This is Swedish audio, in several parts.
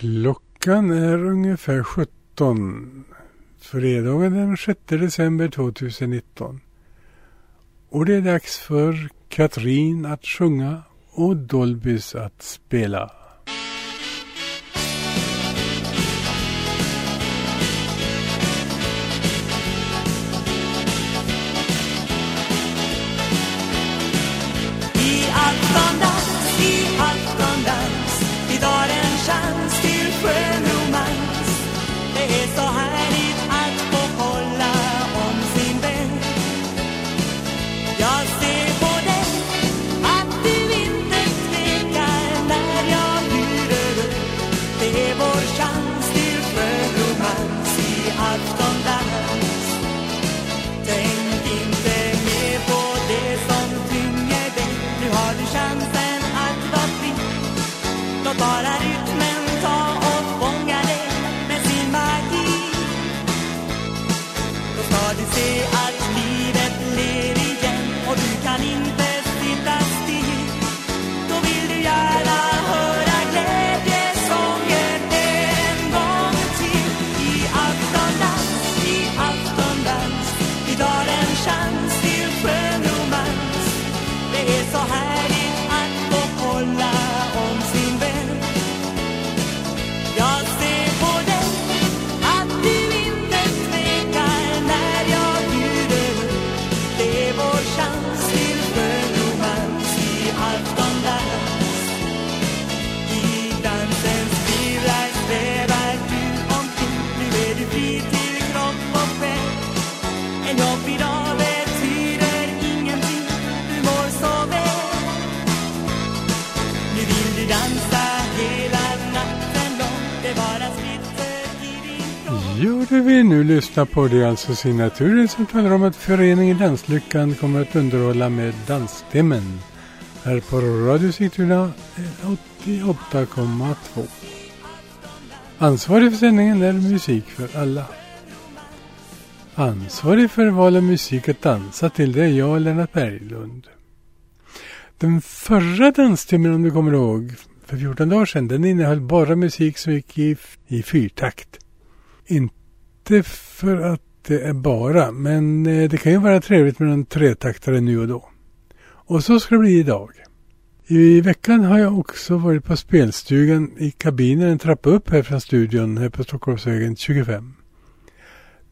Klockan är ungefär 17. Fredagen den 6 december 2019. Och det är dags för Katrin att sjunga och Dolbys att spela. Det vi nu lyssnar på det är alltså signaturen som talar om att föreningen Danslyckan kommer att underhålla med dansstimmen här på Radio Sigtuna 88,2. Ansvarig för sändningen är Musik för alla. Ansvarig för val av musik att dansa till det är jag, Lennart Berglund. Den förra danstimmen, om du kommer ihåg, för 14 dagar sedan, den innehöll bara musik som gick i, i fyrtakt. Inte för att det är bara, men eh, det kan ju vara trevligt med en tretaktare nu och då. Och så ska det bli idag. I veckan har jag också varit på spelstugan i kabinen en trappa upp här från studion här på Stockholmsvägen 25.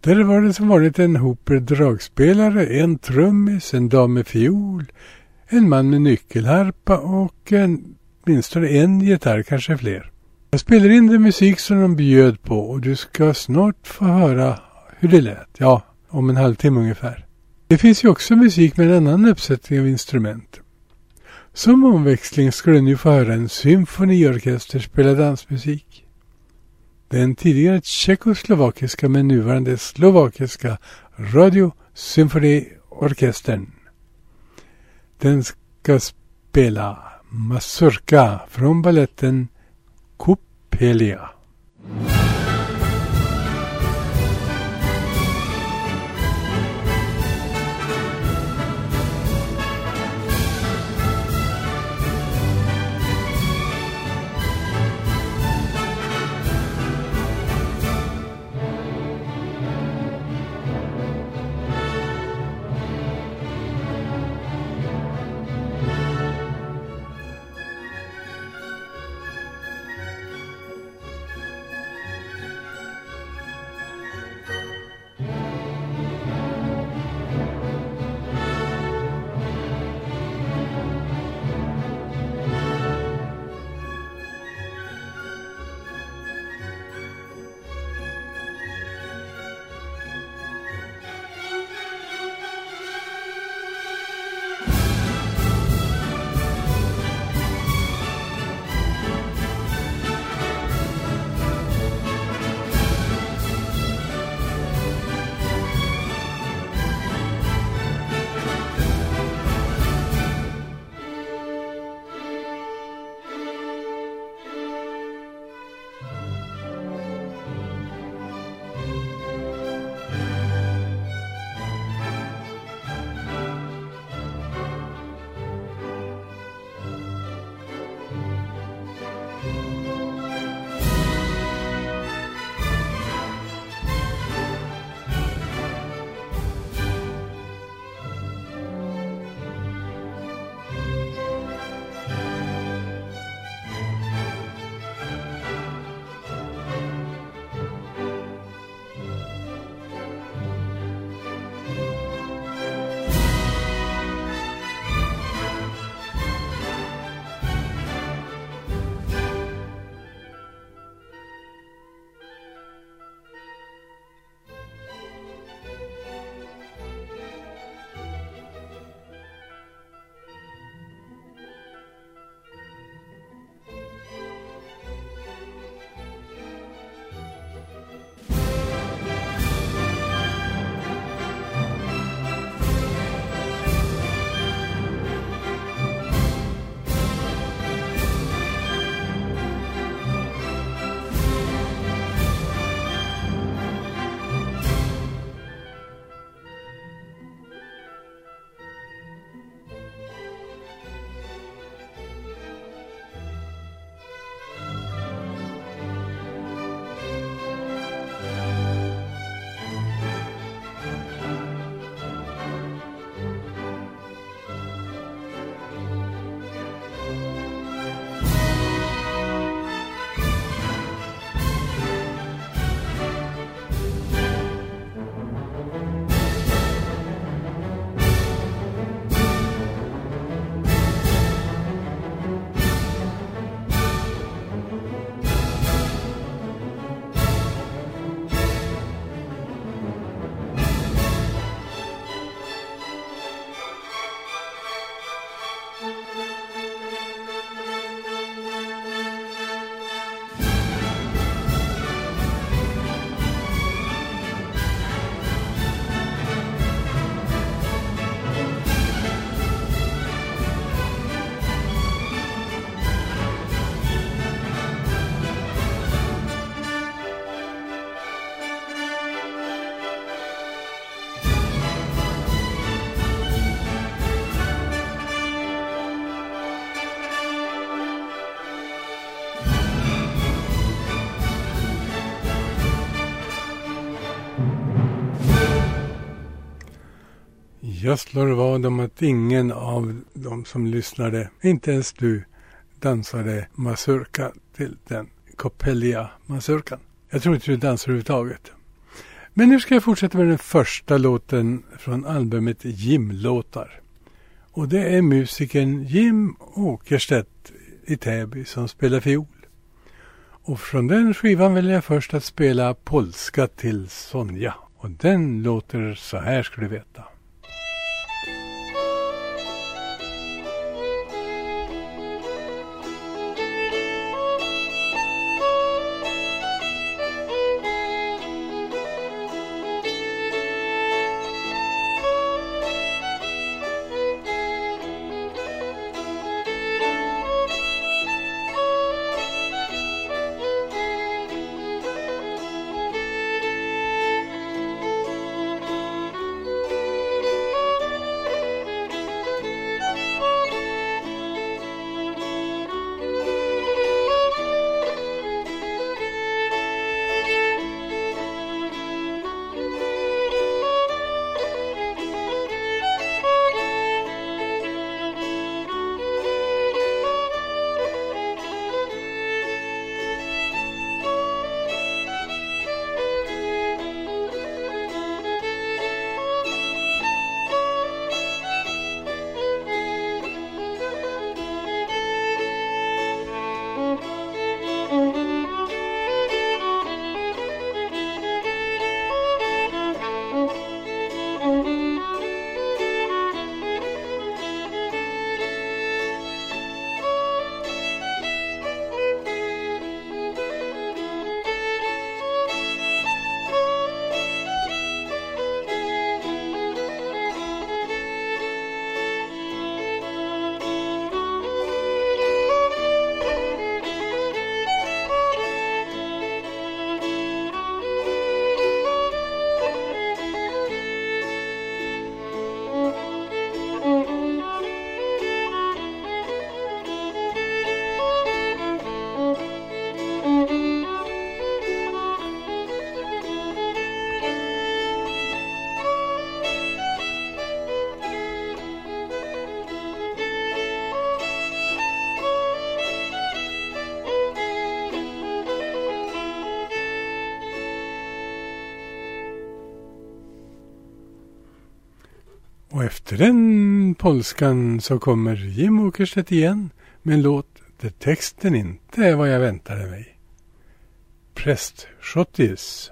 Där var det som vanligt en hoper dragspelare, en trummis, en dam med fiol, en man med nyckelharpa och en, åtminstone en gitarr, kanske fler. Jag spelar in den musik som de bjöd på och du ska snart få höra hur det lät. Ja, om en halvtimme ungefär. Det finns ju också musik med en annan uppsättning av instrument. Som omväxling ska du nu få höra en symfoniorkester spela dansmusik. Den tidigare tjeckoslovakiska men nuvarande slovakiska Radiosymfoniorkestern. Den ska spela Mazurka från balletten Coppelia. Jag slår vad om att ingen av de som lyssnade, inte ens du, dansade mazurka till den Coppelia mazurkan. Jag tror inte du dansar överhuvudtaget. Men nu ska jag fortsätta med den första låten från albumet Jim-låtar. Och det är musikern Jim Åkerstedt i Täby som spelar fiol. Och från den skivan väljer jag först att spela Polska till Sonja. Och den låter så här ska du veta. Efter den polskan så kommer Jim Åkerstedt igen med en låt där texten inte är vad jag väntade mig. Prästschottis.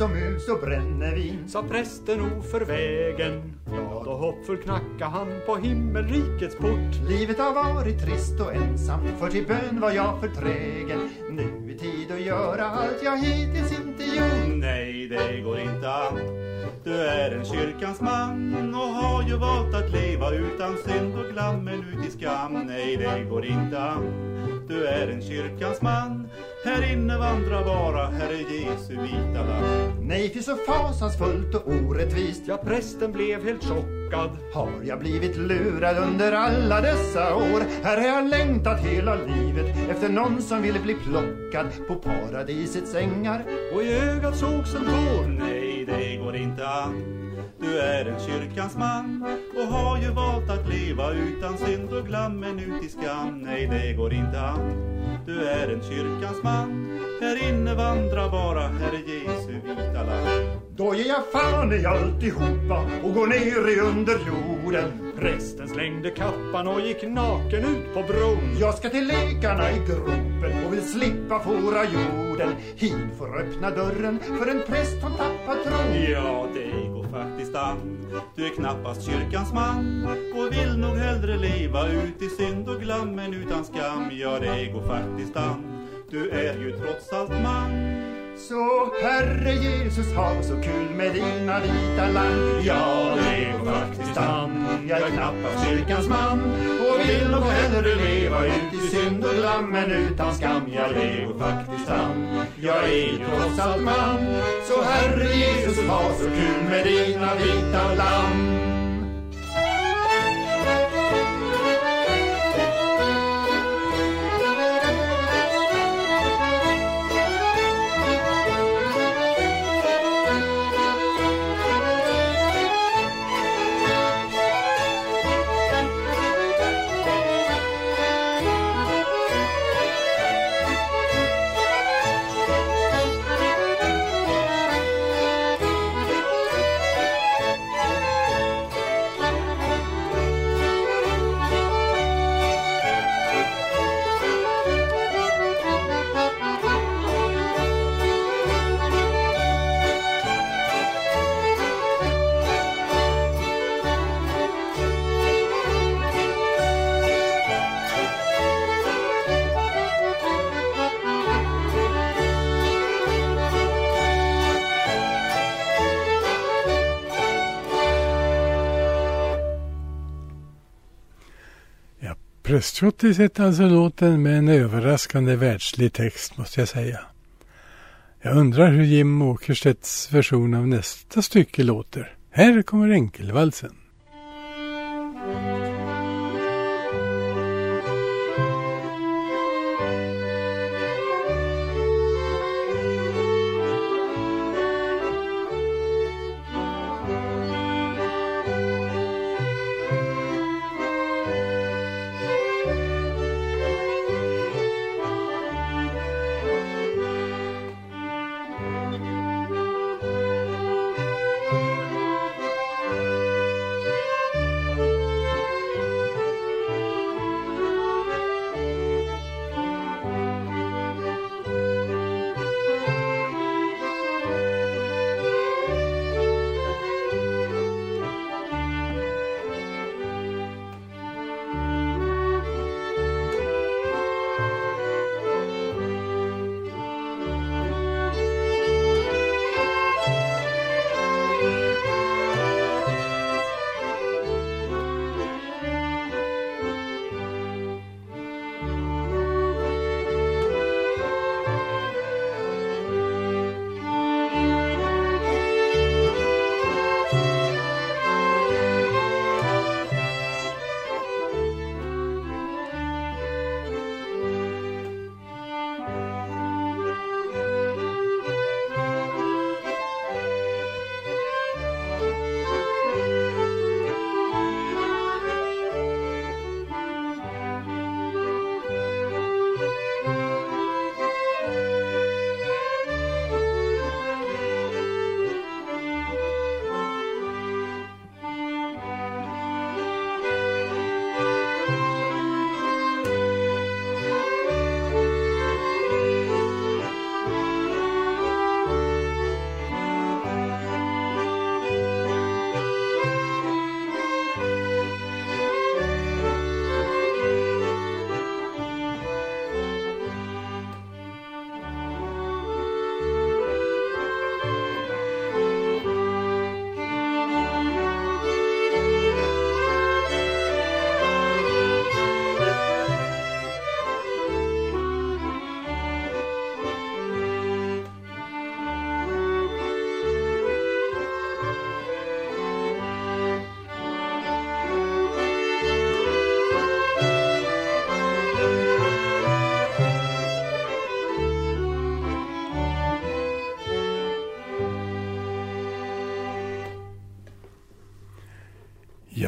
Och mus och brännevin Sa prästen oför vägen. Glad och hoppfull knacka han på himmelrikets port. Livet har varit trist och ensamt. För till bön var jag förträgen. Nu är tid att göra allt jag hittills inte gjort. Nej, det går inte an. Du är en kyrkans man och har ju valt att leva utan synd och glammen ut i skam. Nej, det går inte an Du är en kyrkans man. Här inne vandrar bara Herre Jesu vita lamm. Nej, för så fasansfullt och orättvist. Ja, prästen blev helt chockad. Har jag blivit lurad under alla dessa år? Här har jag längtat hela livet Efter någon som ville bli plockad På paradisets ängar Och i ögat sågs en tår. Nej, det går inte an Du är en kyrkans man och har ju valt att leva utan synd och glammen ut i skam. Nej, det går inte an. Du är en kyrkans man. Här inne vandrar bara Herre Jesu vita lamm. Då ger jag fan i alltihopa och går ner i underjorden. Prästen slängde kappan och gick naken ut på bron. Jag ska till lekarna i gropen och vill slippa fora jorden. Hit får öppna dörren för en präst som tappat tron. Ja, det faktiskt an. Du är knappast kyrkans man och vill nog hellre leva ut i synd och glammen utan skam. Ja, det går faktiskt an. Du är ju trots allt man. Så Herre Jesus ha så kul med dina vita lamm Ja, det går faktiskt an. Jag är knappast kyrkans man. Och vill nog hellre leva ut i synd och glammen utan skam. Ja, det går faktiskt an. Jag är ju trots allt man. Så Herre Jesus ha så kul med dina vita lamm Prästschottis hette alltså låten med en överraskande världslig text måste jag säga. Jag undrar hur Jim Åkerstedts version av nästa stycke låter. Här kommer enkelvalsen.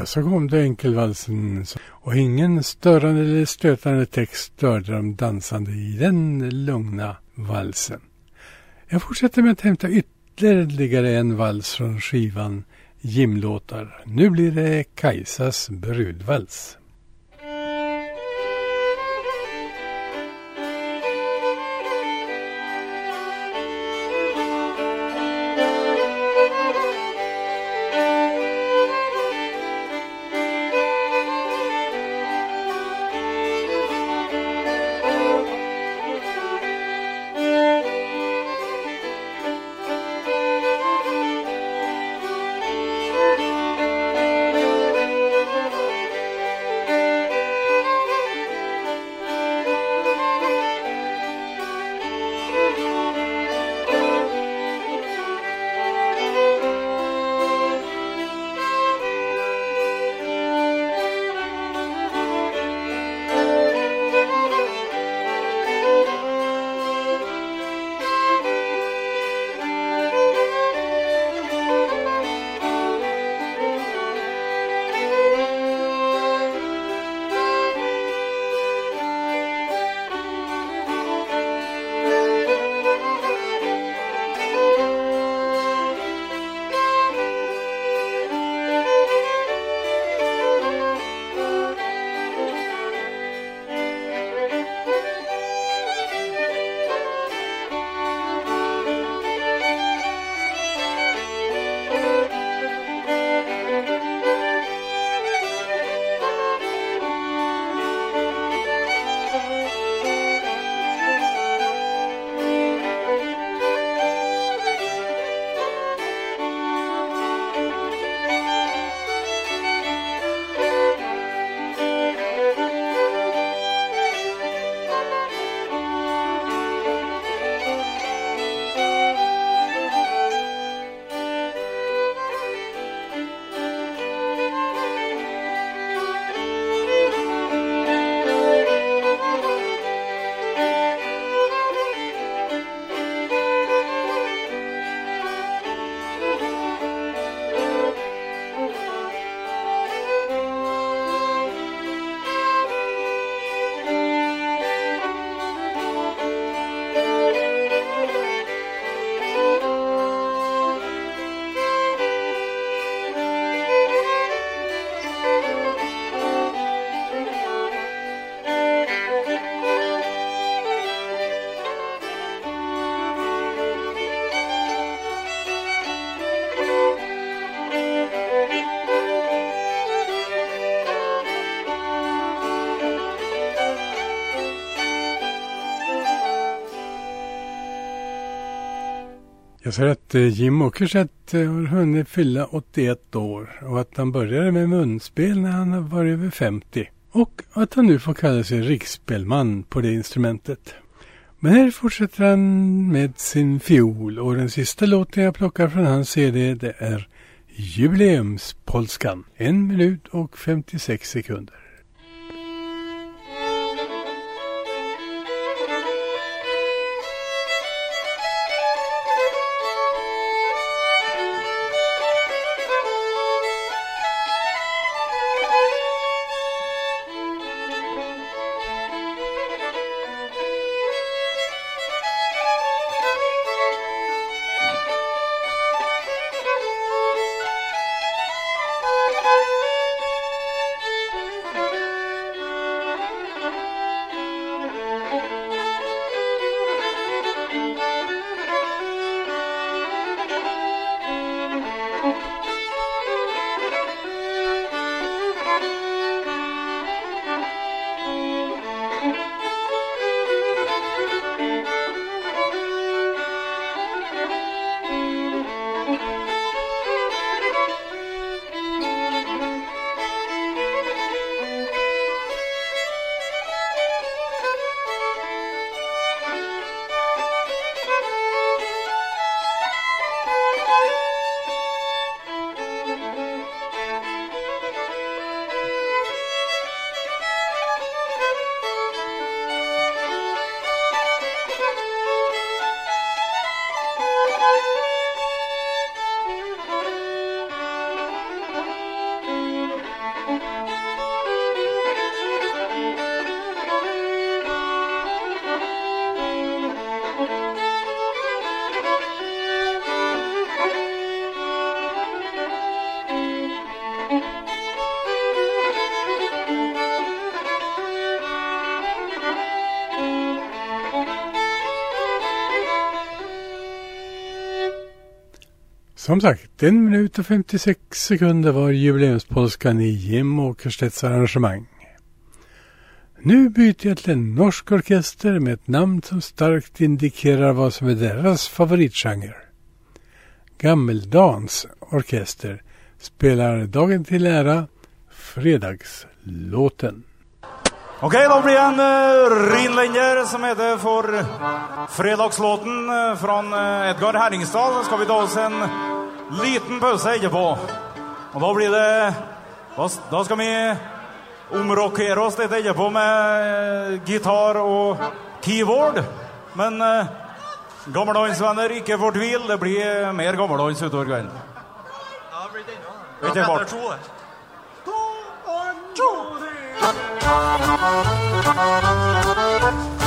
Så kom det enkelvalsen och ingen störande eller stötande text störde de dansande i den lugna valsen. Jag fortsätter med att hämta ytterligare en vals från skivan Jimlåtar. Nu blir det Kajsas brudvals. Jag säger att eh, Jim Åkerstedt eh, har hunnit fylla 81 år och att han började med munspel när han var över 50 och att han nu får kalla sig riksspelman på det instrumentet. Men här fortsätter han med sin fiol och den sista låten jag plockar från hans CD det är Jubileumspolskan. En minut och 56 sekunder. Som sagt, en minut och 56 sekunder var jubileumspolskan i Jim Åkerstedts arrangemang. Nu byter jag till en norsk orkester med ett namn som starkt indikerar vad som är deras favoritgenre. Gammeldans orkester spelar dagen till ära Fredagslåten. Okej, då blir en uh, rinlinjer som heter för Fredagslåten uh, från uh, Edgar Herringstad. Så ska vi ta oss en liten pause på. Och då blir det... Då, då ska vi omrockera oss lite på med gitarr och keyboard. Men uh, gammeldansvänner, icke fortvil. Det blir mer gammeldans utover kvällen. Ja, det blir det. Jag bort. Nu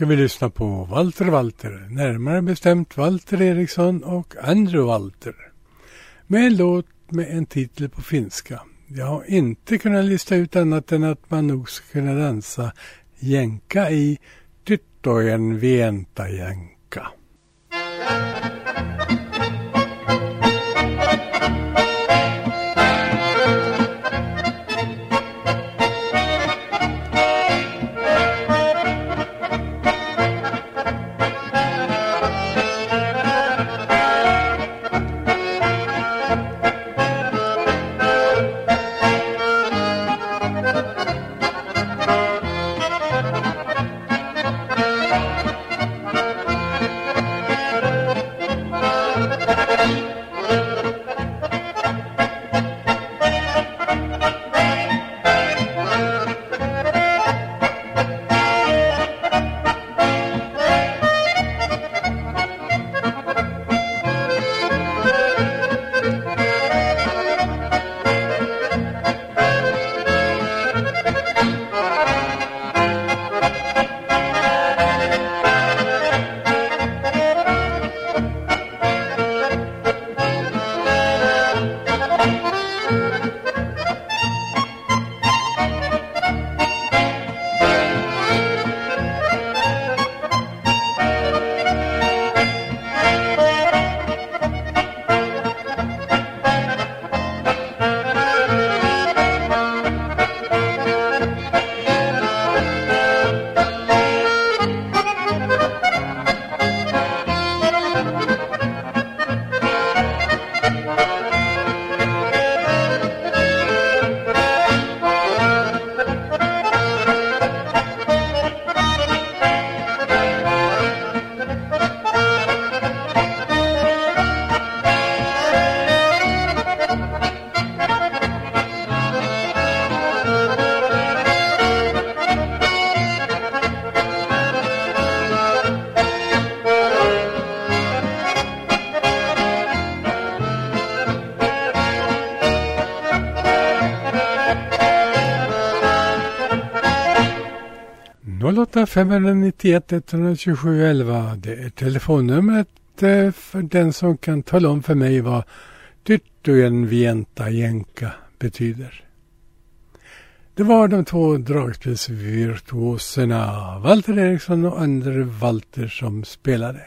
ska vi lyssna på Walter Walter, närmare bestämt Walter Eriksson och Andrew Walter. Med en låt med en titel på finska. Jag har inte kunnat lista ut annat än att man nog ska kunna dansa jänka i Tyttojen vienta jänka. 591 127 11. Det är telefonnumret för den som kan tala om för mig vad Tyttojen Vienta Jenka betyder. Det var de två dragspelsvirtuoserna Walter Eriksson och Andre Walter som spelade.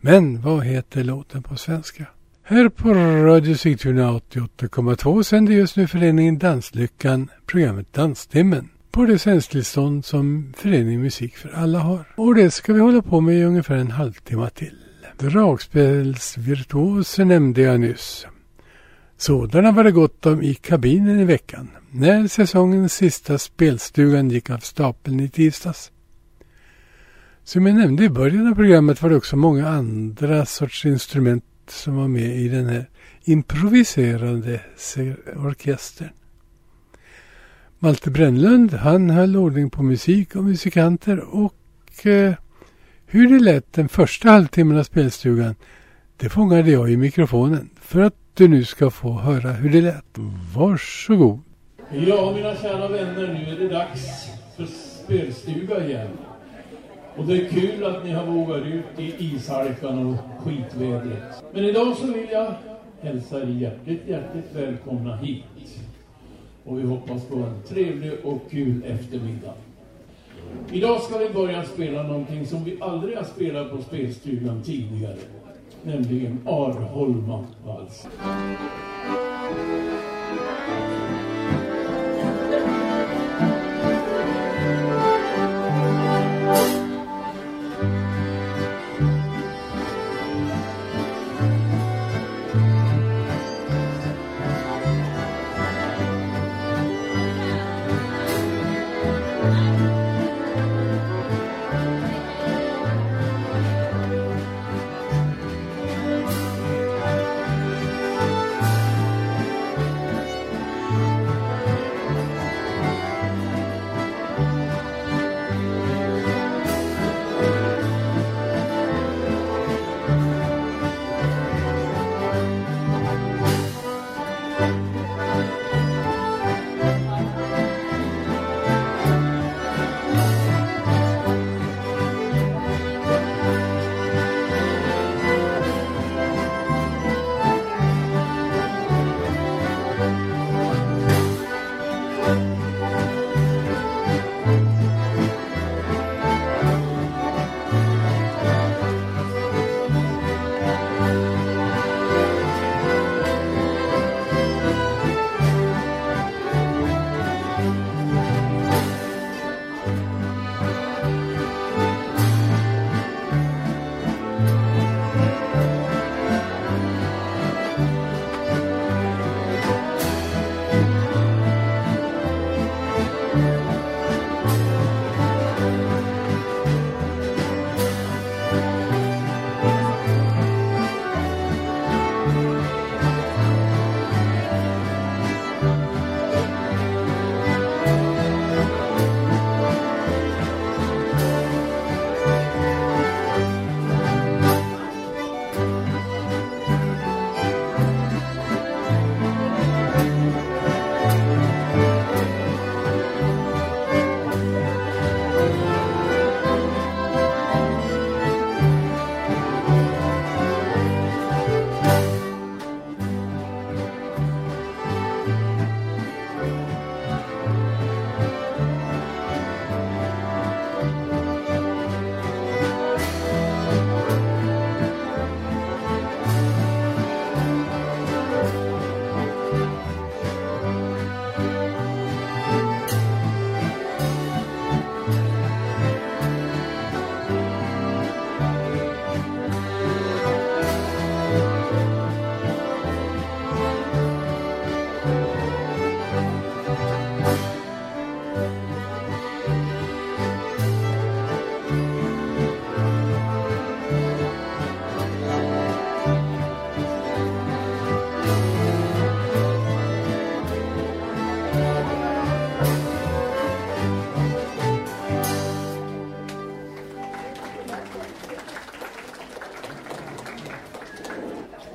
Men vad heter låten på svenska? Här på Radio Sigtuna 88,2 sänder just nu föreningen Danslyckan programmet Danstimmen på det sändningstillstånd som Föreningen Musik för alla har. Och det ska vi hålla på med i ungefär en halvtimme till. Dragspelsvirtuoser nämnde jag nyss. Sådana var det gott om i kabinen i veckan när säsongens sista spelstugan gick av stapeln i tisdags. Som jag nämnde i början av programmet var det också många andra sorts instrument som var med i den här improviserande orkestern. Malte Brännlund, han höll ordning på musik och musikanter och eh, hur det lät den första halvtimmen av spelstugan, det fångade jag i mikrofonen för att du nu ska få höra hur det lät. Varsågod. Ja, mina kära vänner, nu är det dags för spelstuga igen. Och det är kul att ni har vågat ut i ishalkan och skitvädret. Men idag så vill jag hälsa er hjärtligt, hjärtligt välkomna hit. Och vi hoppas på en trevlig och kul eftermiddag. Idag ska vi börja spela någonting som vi aldrig har spelat på spelstugan tidigare. Nämligen Arholma-vals.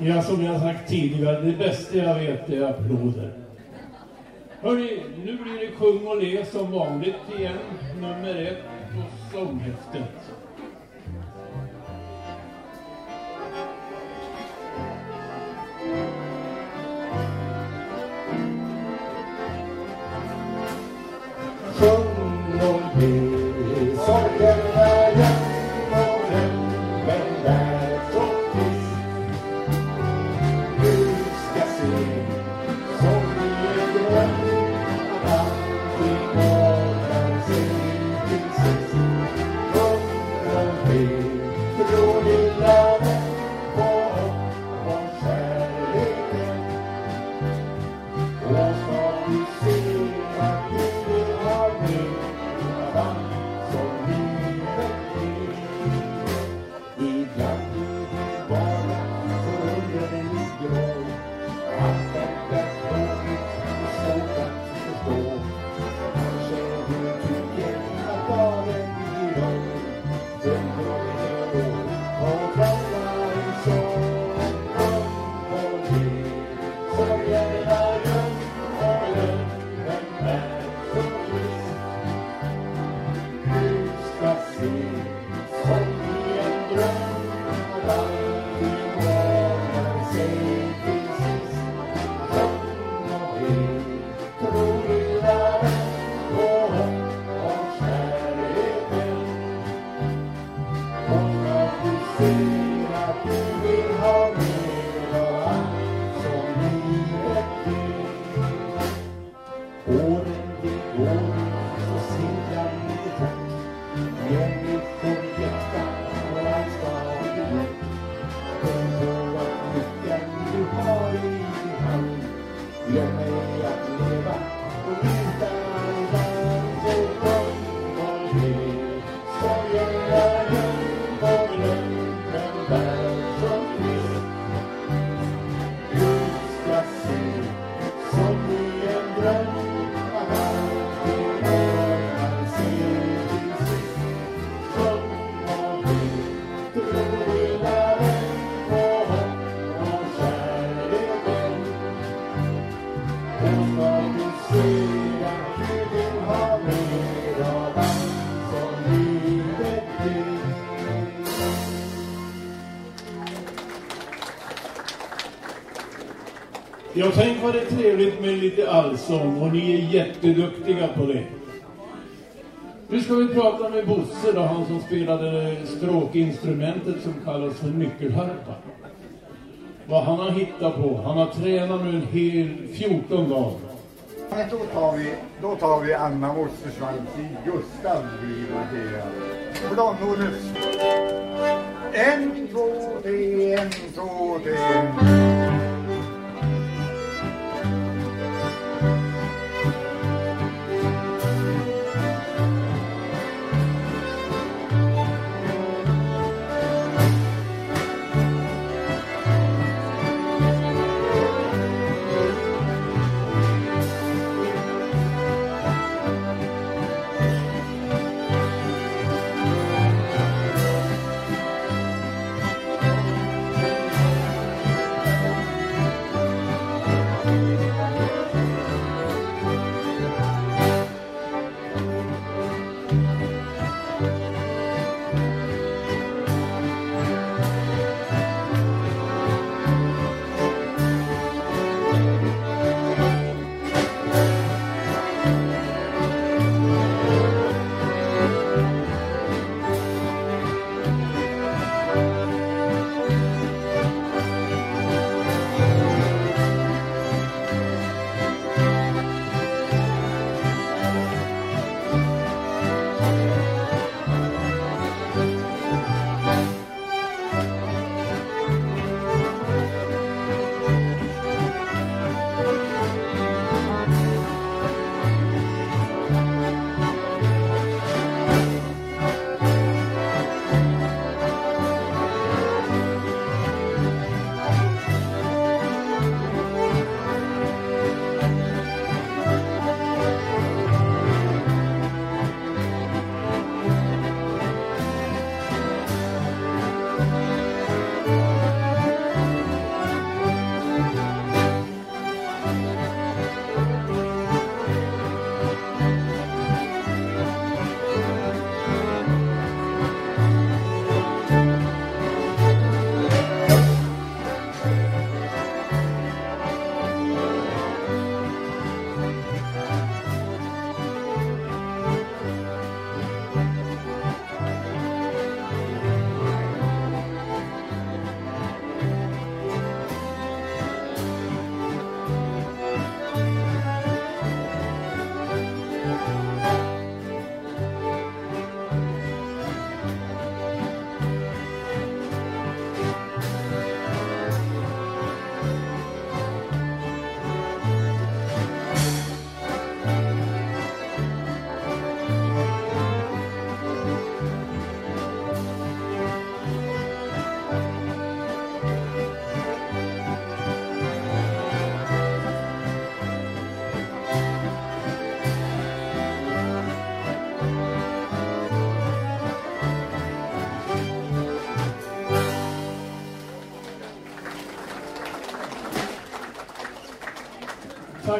Ja, som jag sagt tidigare, det bästa jag vet är applåder. Hörni, nu blir det sjung och le som vanligt igen, nummer ett på sånghäftet. och tänk vad det är trevligt med lite allsång och ni är jätteduktiga på det. Nu ska vi prata med Bosse då, han som spelade stråkinstrumentet som kallas för nyckelharpa. Vad han har hittat på. Han har tränat nu en hel 14 dagar. Men då tar vi, då tar vi Anna Ostersvalls i Gustav blir noterad. Planolus. En, två, tre, en, två, tre.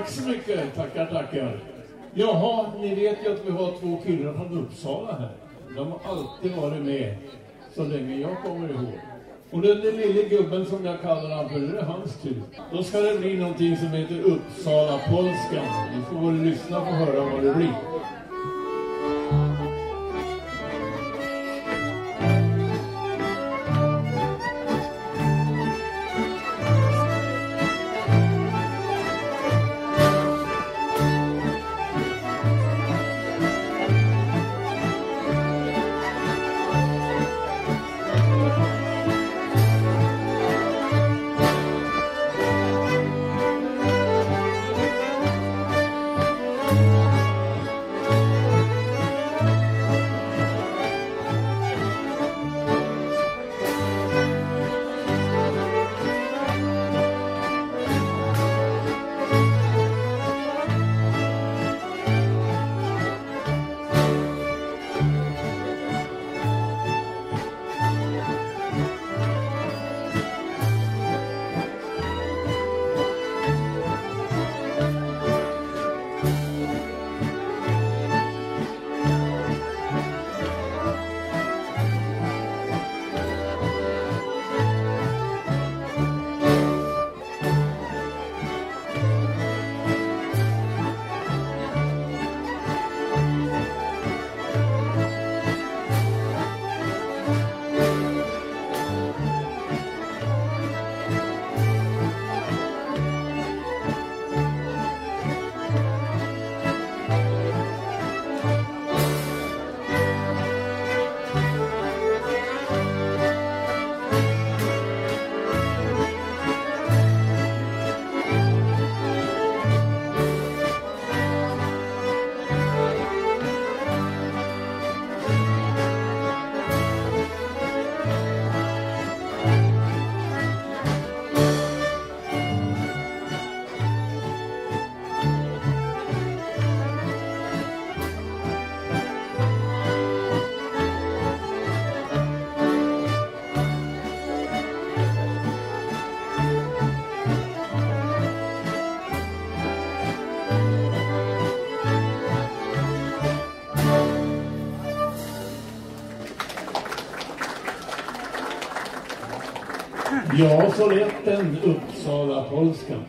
Tack så mycket, tackar, tackar. Jaha, ni vet ju att vi har två killar från Uppsala här. De har alltid varit med så länge jag kommer ihåg. Och den där lille gubben som jag kallar han för, det är hans tur. Då ska det bli någonting som heter Uppsala-polskan. Ni får väl lyssna och höra vad det blir. Ja, så lät den Uppsala-polskan.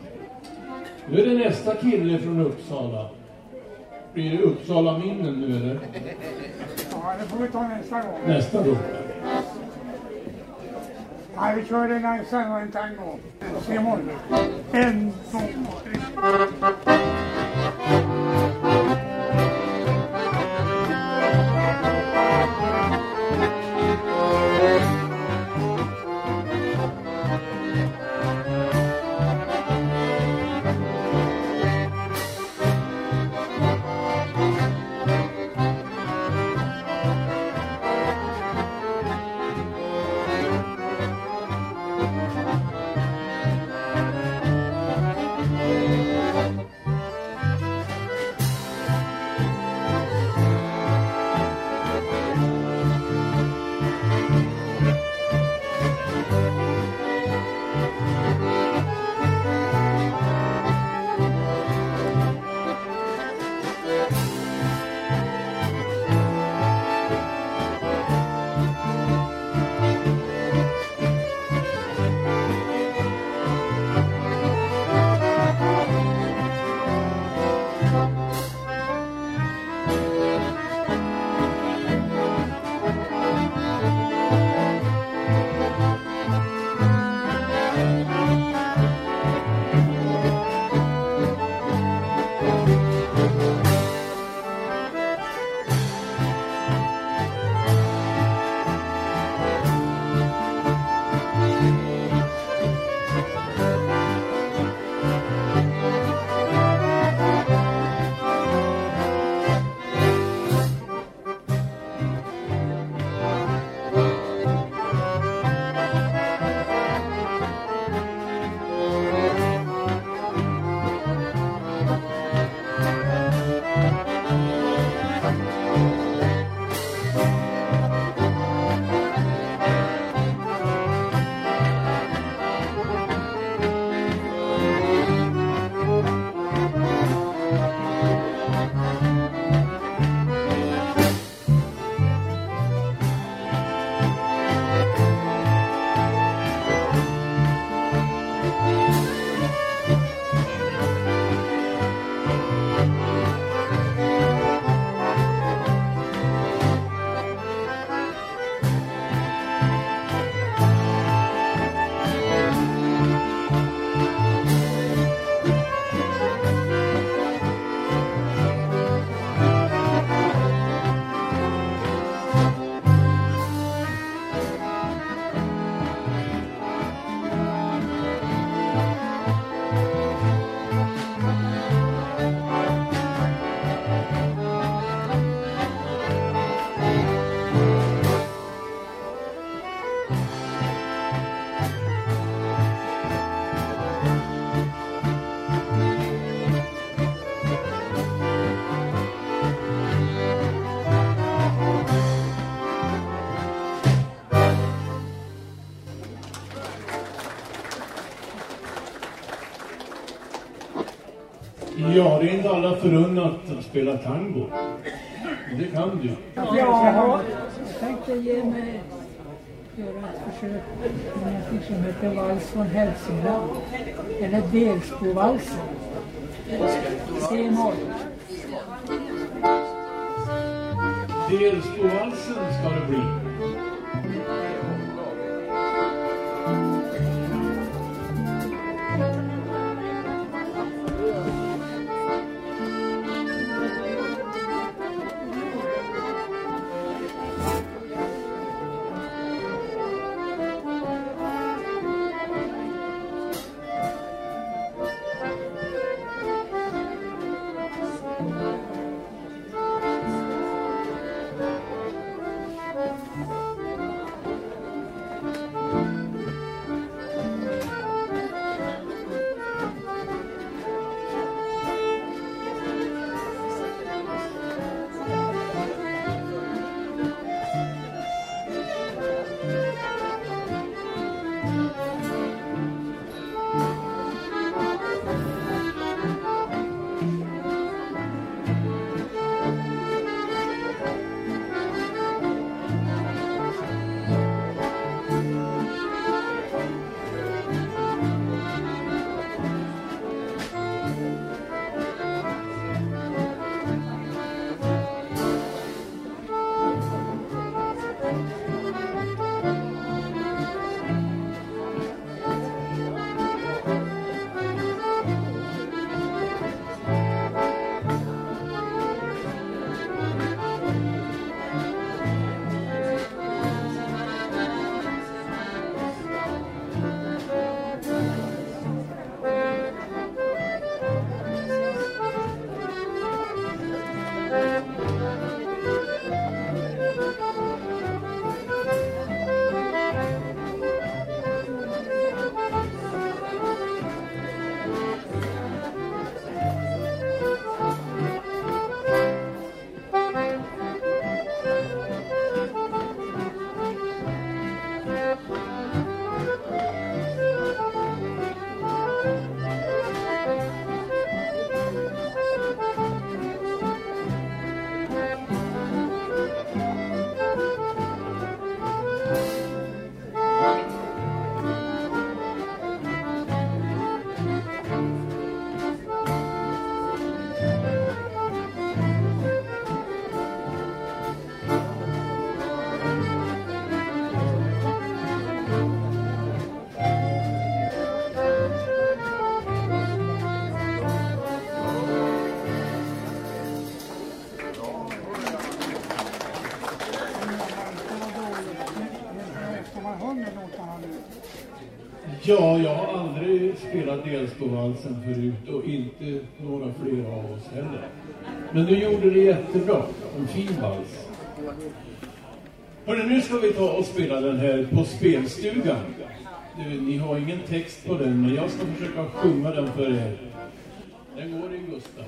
Nu är det nästa kille från Uppsala. Blir det Uppsala-minnen nu eller? Ja, det får vi ta nästa gång. Nästa då? Nej, vi kör nästa gång, en tango. C-moll. En, två, tre. Det är inte alla förunnat att spela tango. Det kan du. Ja, jag tänkte ge mig göra ett försök med någonting som heter Vals från Hälsingland. Eller Delsbovalsen. C-moll. Delsbovalsen ska det bli. Ja, jag har aldrig spelat Delsbovalsen förut och inte några fler av oss heller. Men du gjorde det jättebra. En fin vals. Hörrni, nu ska vi ta och spela den här på spelstugan. Du, Ni har ingen text på den, men jag ska försöka sjunga den för er. Den går i Gustav.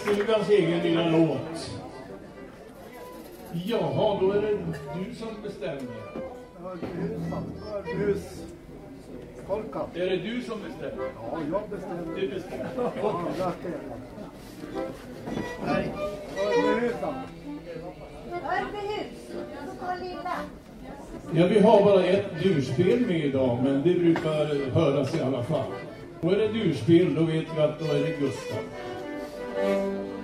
Spelstugans egen lilla låt. Jaha, då är det du som bestämmer. Hus. Folka. Är det du som bestämmer? Ja, jag bestämmer. Du bestämmer. Ja. Nej, Örbyhusan. Örbyhus. Så lilla. Ja, vi har bara ett durspel med idag, men det brukar höras i alla fall. Och är det durspel, då vet vi att då är det Gustav.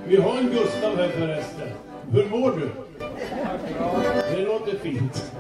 Vi har en Gustav här förresten. Hur mår du? Det låter fint.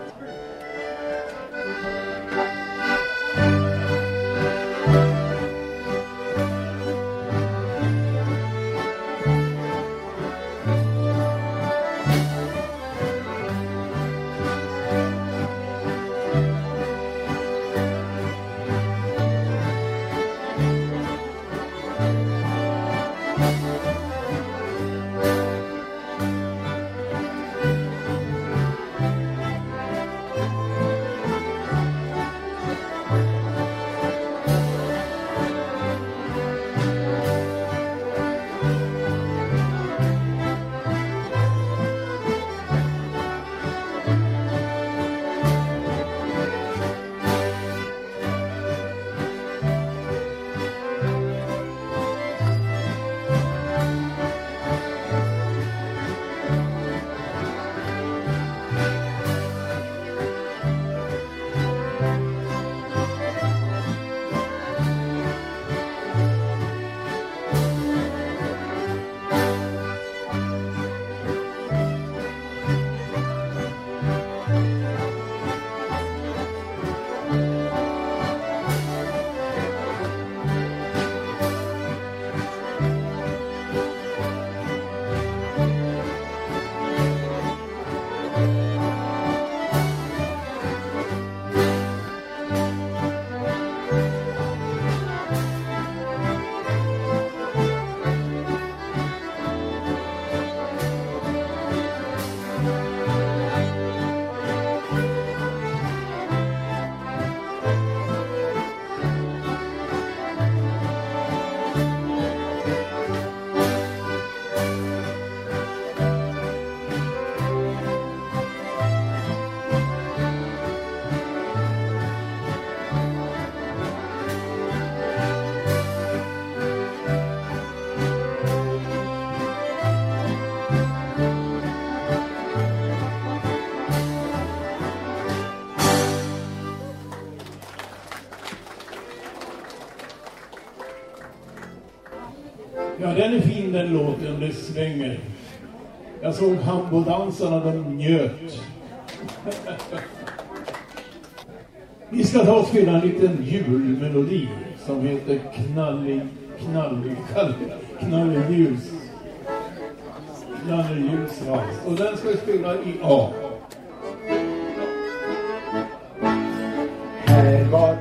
Låten, det svänger. Jag såg hambodansarna, de njöt. Vi ska ta och spela en liten julmelodi som heter Knallig, knallig, knallig, knalleljus. Knalleljus vals. Och den ska vi spela i A. Här var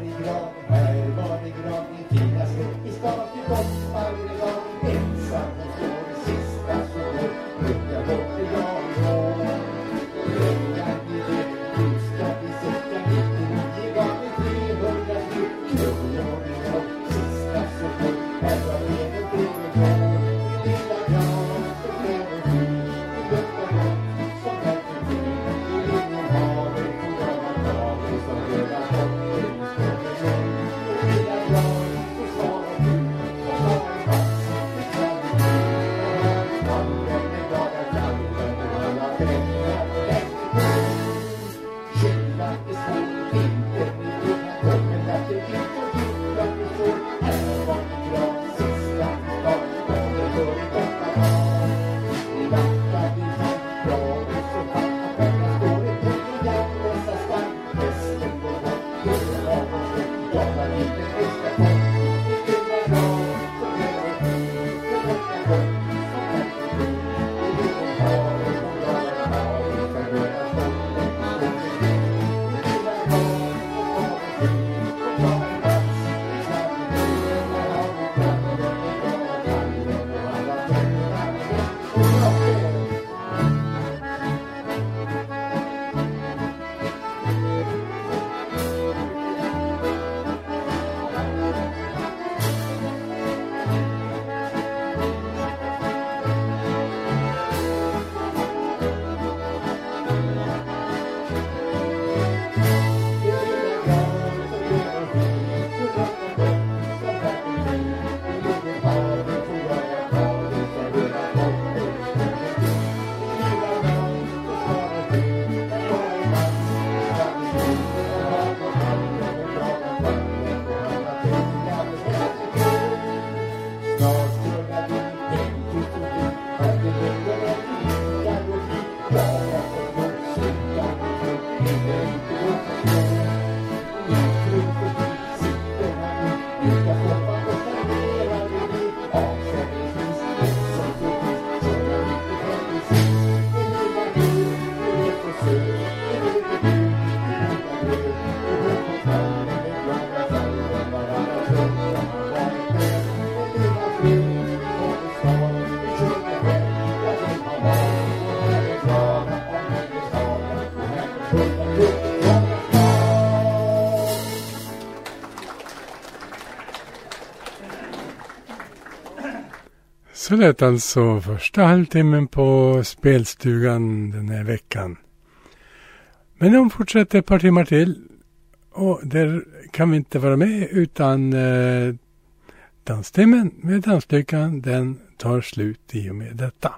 Så lät alltså första halvtimmen på spelstugan den här veckan. Men de fortsätter ett par timmar till. Och där kan vi inte vara med utan eh, danstimmen med danslyckan den tar slut i och med detta.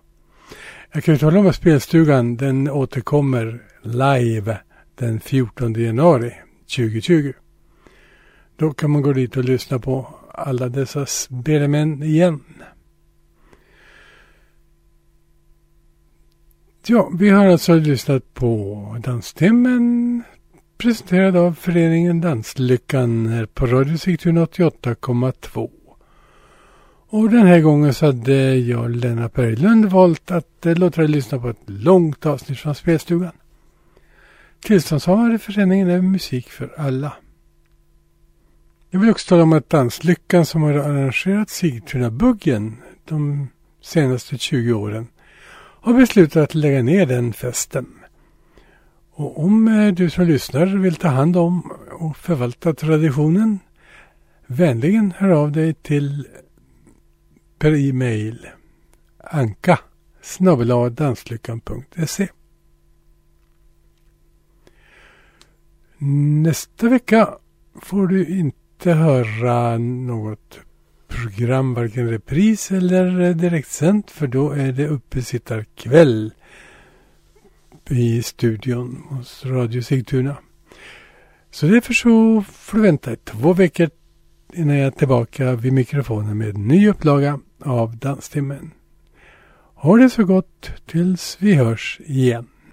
Jag kan ju tala om att spelstugan den återkommer live den 14 januari 2020. Då kan man gå dit och lyssna på alla dessa spelmän igen. Ja, vi har alltså lyssnat på Danstimmen presenterad av föreningen Danslyckan här på Radio Sigtuna 88,2. Och den här gången så hade jag, Lennart Berglund, valt att eh, låta dig lyssna på ett långt avsnitt från spelstugan. Tillståndshavare i föreningen är Musik för alla. Jag vill också tala om att Danslyckan som har arrangerat Sigtuna-buggen de senaste 20 åren har beslutat att lägga ner den festen. Och om eh, du som lyssnar vill ta hand om och förvalta traditionen vänligen hör av dig till per e-mail anka danslyckan.se Nästa vecka får du inte höra något program, varken repris eller eh, direktsänt, för då är det uppesittarkväll i studion hos Radio Sigtuna. Så därför så får du vänta två veckor innan jag är tillbaka vid mikrofonen med en ny upplaga av Danstimmen. Ha det så gott tills vi hörs igen.